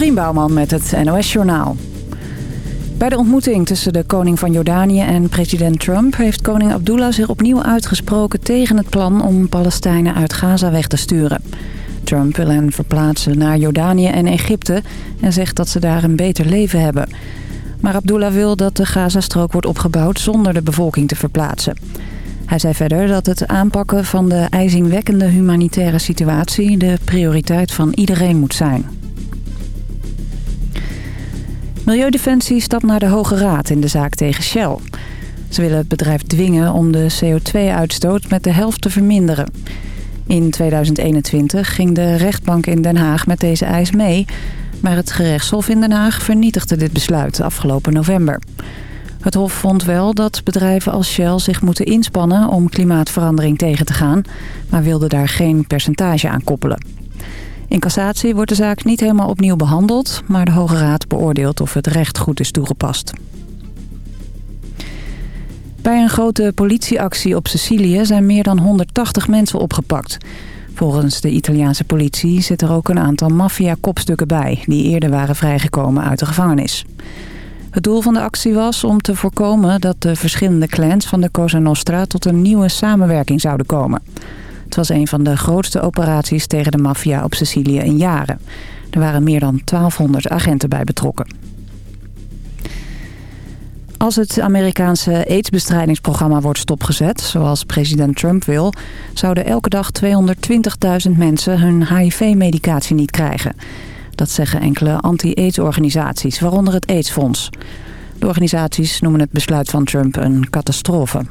Dorien Bouwman met het NOS Journaal. Bij de ontmoeting tussen de koning van Jordanië en president Trump... heeft koning Abdullah zich opnieuw uitgesproken tegen het plan om Palestijnen uit Gaza weg te sturen. Trump wil hen verplaatsen naar Jordanië en Egypte... en zegt dat ze daar een beter leven hebben. Maar Abdullah wil dat de Gazastrook wordt opgebouwd zonder de bevolking te verplaatsen. Hij zei verder dat het aanpakken van de ijzingwekkende humanitaire situatie... de prioriteit van iedereen moet zijn. Milieudefensie stapt naar de Hoge Raad in de zaak tegen Shell. Ze willen het bedrijf dwingen om de CO2-uitstoot met de helft te verminderen. In 2021 ging de rechtbank in Den Haag met deze eis mee... maar het gerechtshof in Den Haag vernietigde dit besluit afgelopen november. Het hof vond wel dat bedrijven als Shell zich moeten inspannen om klimaatverandering tegen te gaan... maar wilde daar geen percentage aan koppelen. In cassatie wordt de zaak niet helemaal opnieuw behandeld... maar de Hoge Raad beoordeelt of het recht goed is toegepast. Bij een grote politieactie op Sicilië zijn meer dan 180 mensen opgepakt. Volgens de Italiaanse politie zit er ook een aantal maffia-kopstukken bij... die eerder waren vrijgekomen uit de gevangenis. Het doel van de actie was om te voorkomen dat de verschillende clans van de Cosa Nostra... tot een nieuwe samenwerking zouden komen... Het was een van de grootste operaties tegen de maffia op Sicilië in jaren. Er waren meer dan 1200 agenten bij betrokken. Als het Amerikaanse aidsbestrijdingsprogramma wordt stopgezet, zoals president Trump wil... zouden elke dag 220.000 mensen hun HIV-medicatie niet krijgen. Dat zeggen enkele anti-AIDS-organisaties, waaronder het AIDS-fonds. De organisaties noemen het besluit van Trump een catastrofe.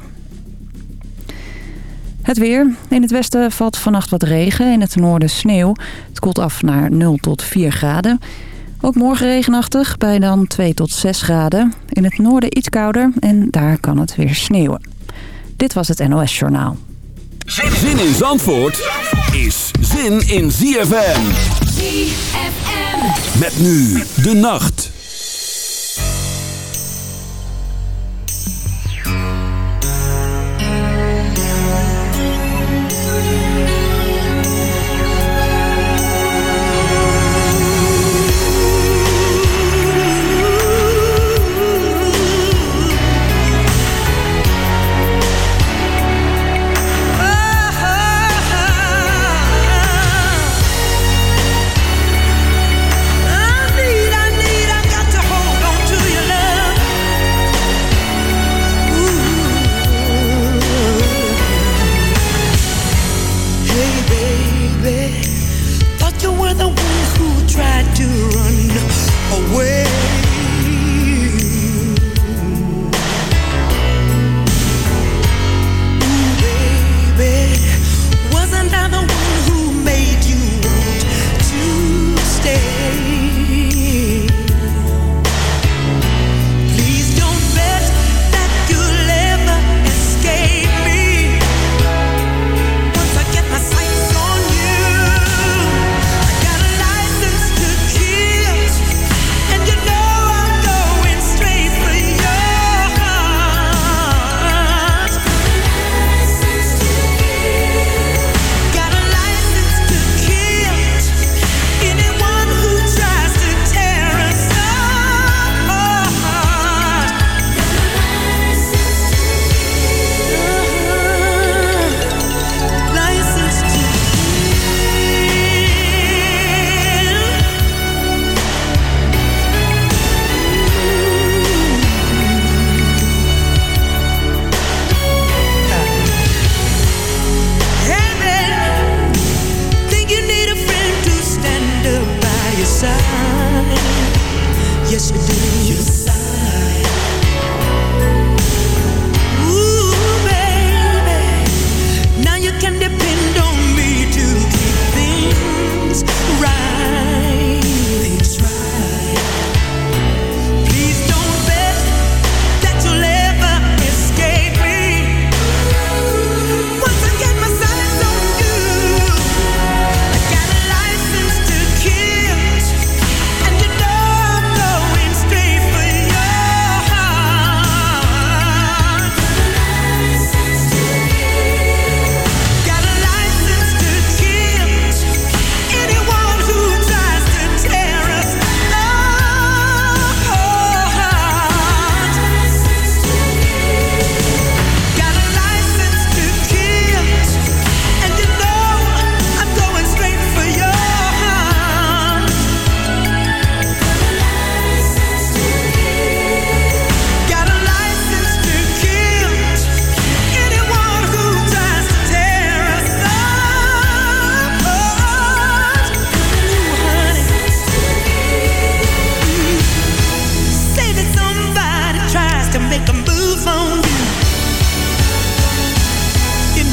Het weer. In het westen valt vannacht wat regen. In het noorden sneeuw. Het koelt af naar 0 tot 4 graden. Ook morgen regenachtig bij dan 2 tot 6 graden. In het noorden iets kouder en daar kan het weer sneeuwen. Dit was het NOS Journaal. Zin in Zandvoort is zin in ZFM. ZFM. Met nu de nacht.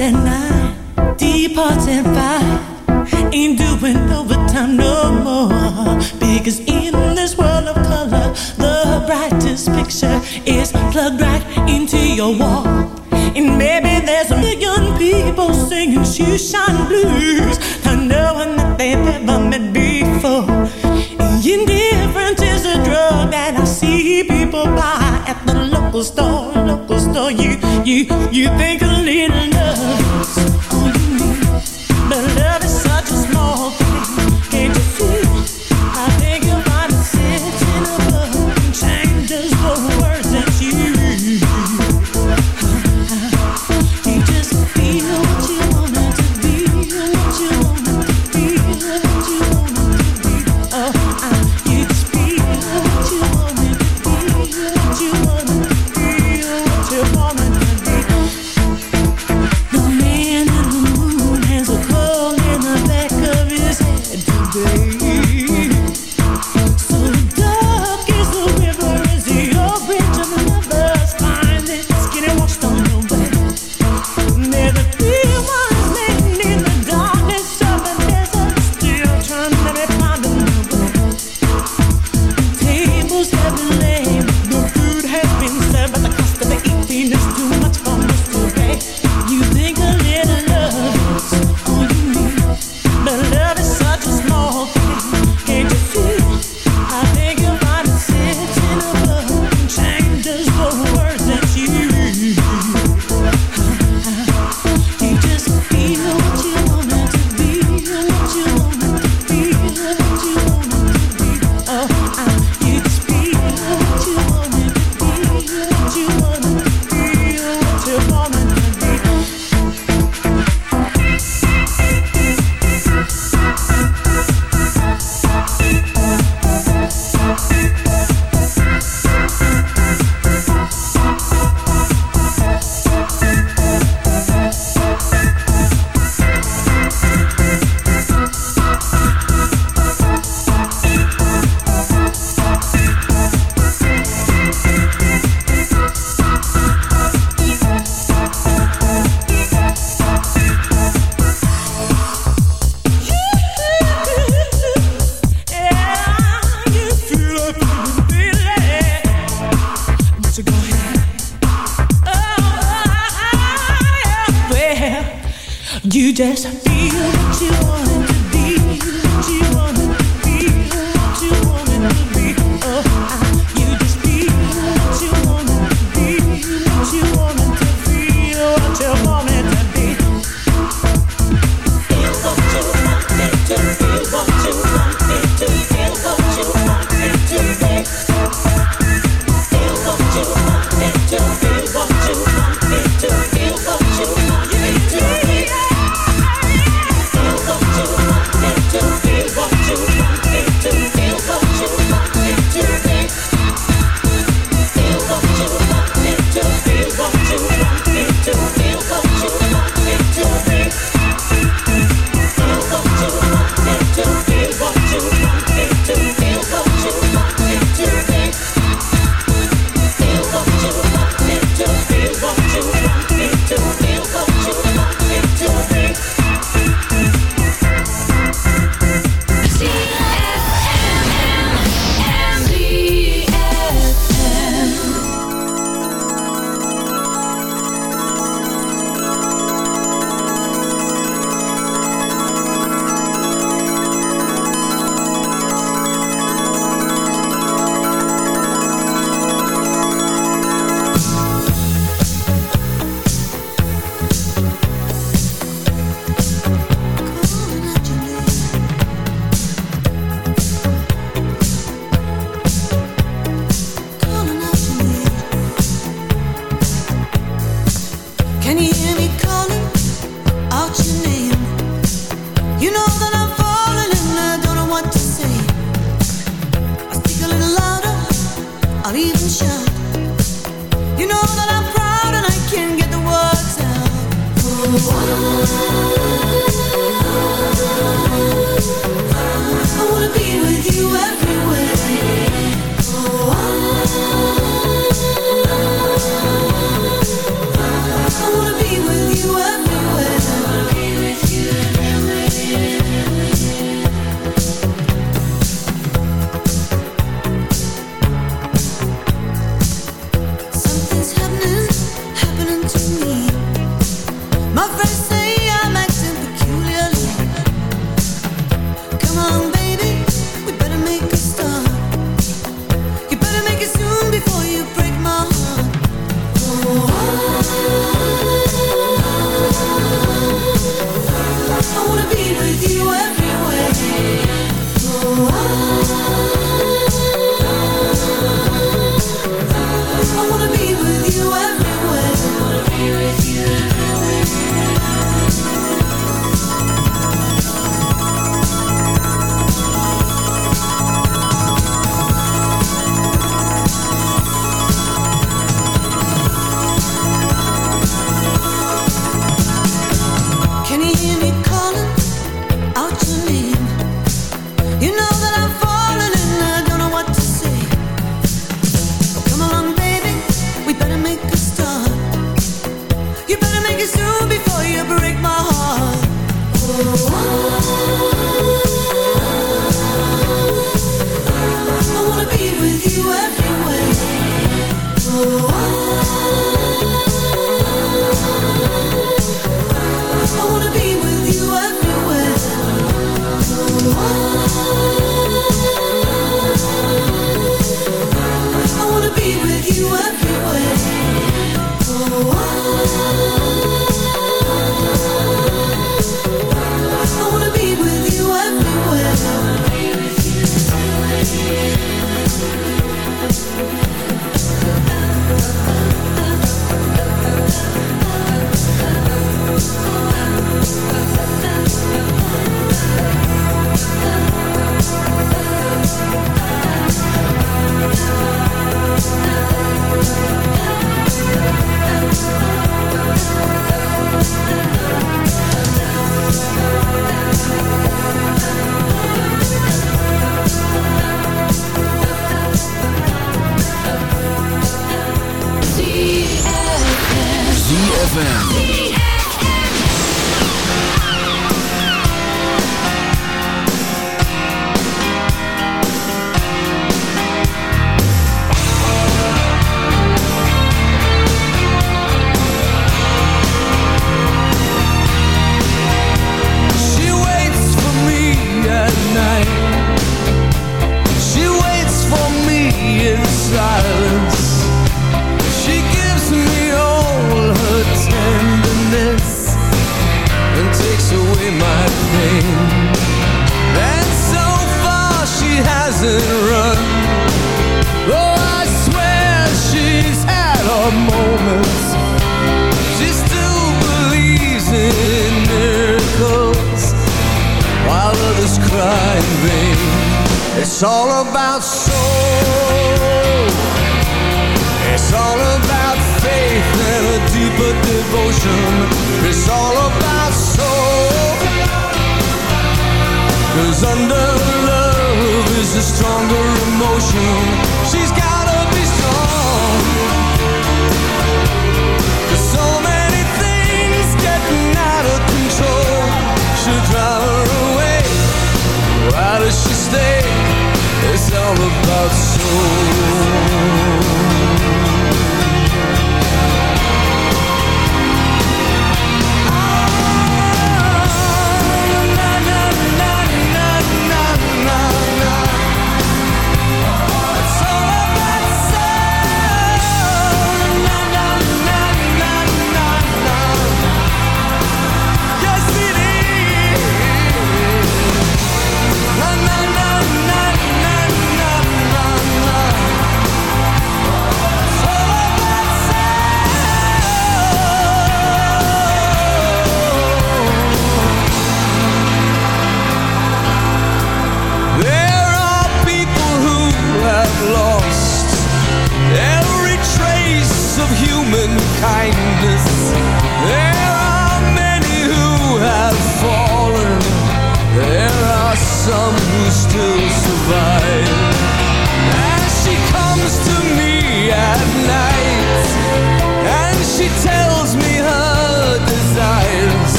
and nine, departing five. Ain't doing overtime no more. Because in this world of color, the brightest picture is plugged right into your wall. And maybe there's a million people singing shoeshine blues to no one that they've ever met before. Indifference is a drug that I see people buy at the local store. Or you, you, you think a little love.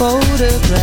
photograph.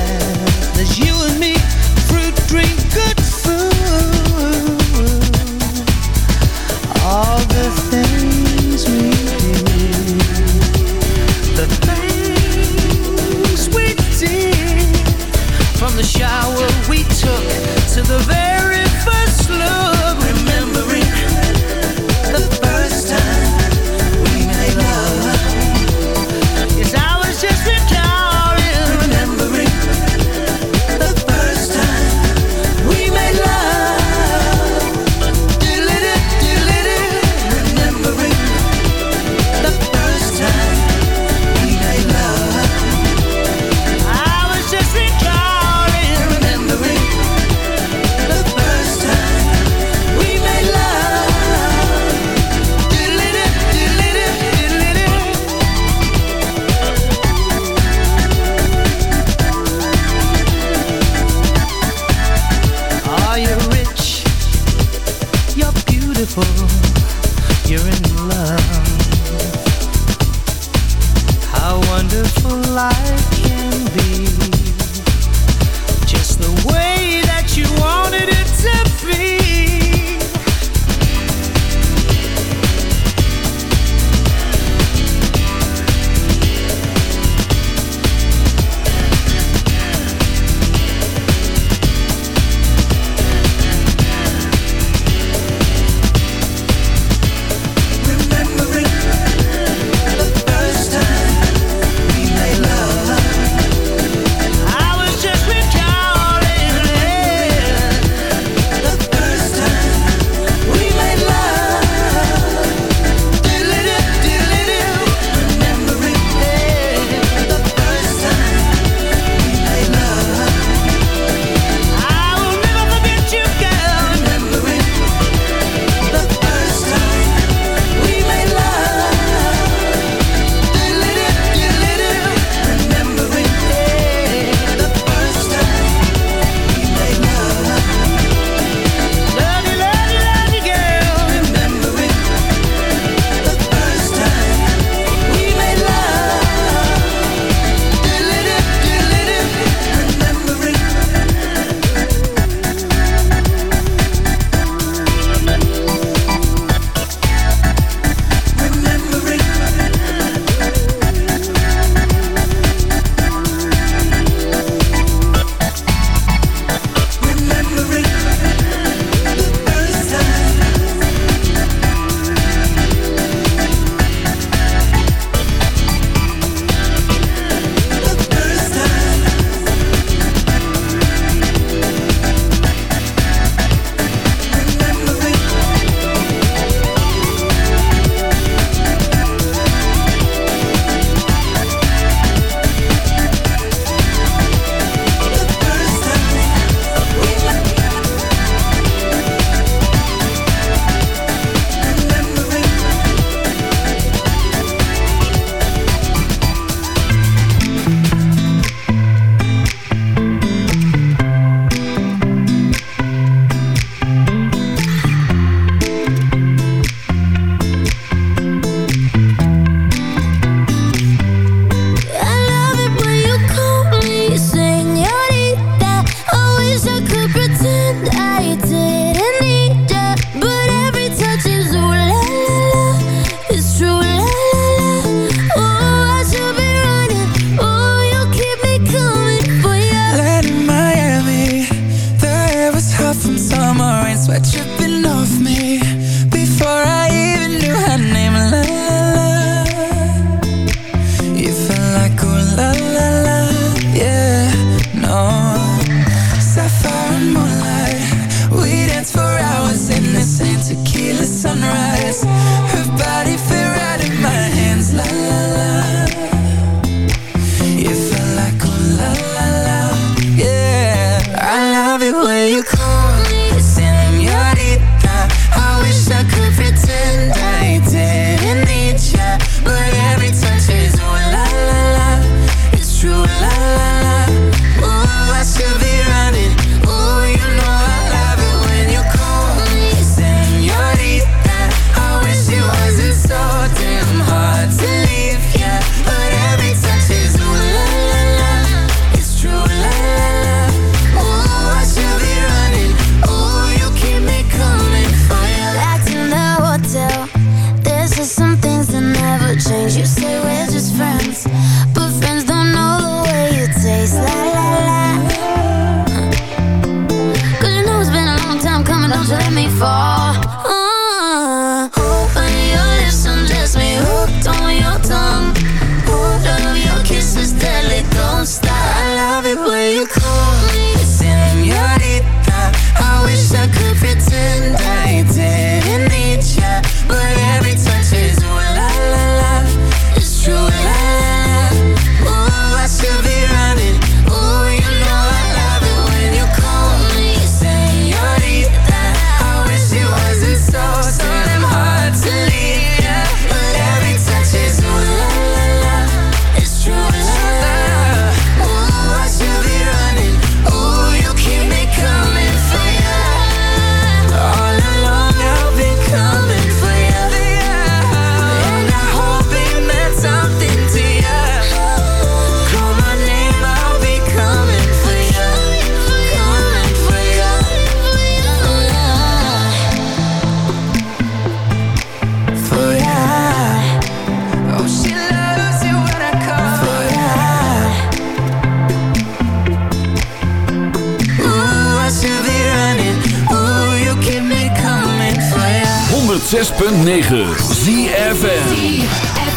let me fall. 106.9 ZFN